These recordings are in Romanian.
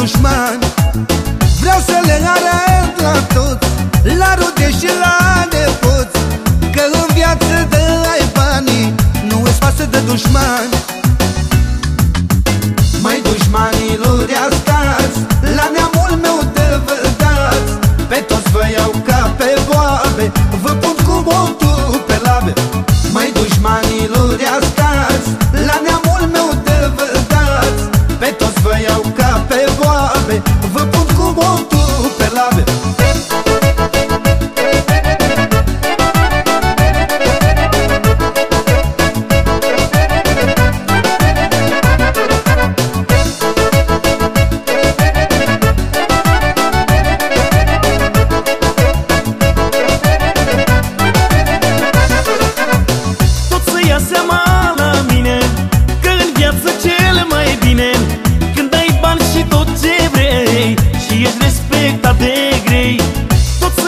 de dușmani Vreau să le arăt la toți La rude și la nepoți Că în viață de ai banii Nu îți pasă de dușmani Mai dușmanilor stați La neamul meu de vă dați. Pe toți vă iau ca pe boabe Vă pun cu botul pe labe. Mai dușmanilor stați La neamul Vă pun cu botul pe labe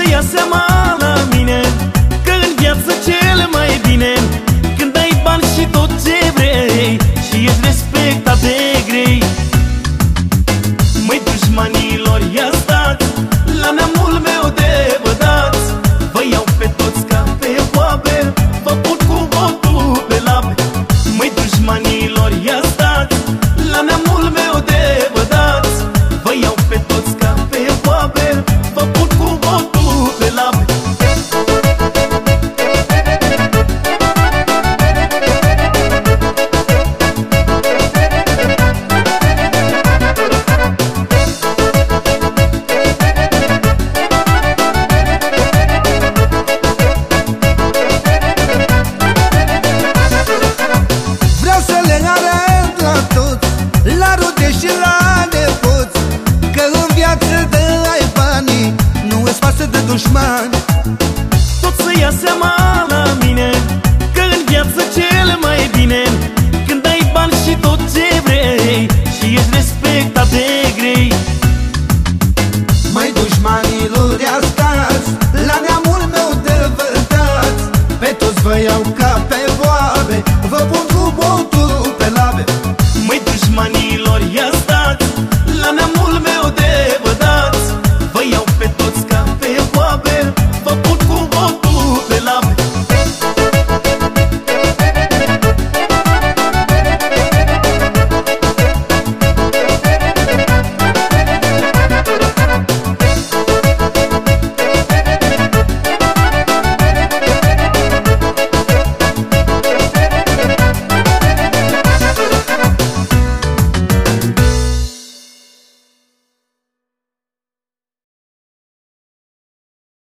să ia seama la mine Că în viață cele mai bine Când ai bani și tot ce vrei Și ești respectat de grei. Măi dușmanilor, ia stați La neamul meu de vădați Vă iau pe toți ca pe boabe Vă pun cu botul pe labe Măi dușmanilor, ia stați La neamul meu de vădați Vă iau pe toți ca pe boabe La rude și la nepoți Că în viață de ai banii Nu îți pasă de dușmani. Tot să ia seama la mine Că în viață cele mai bine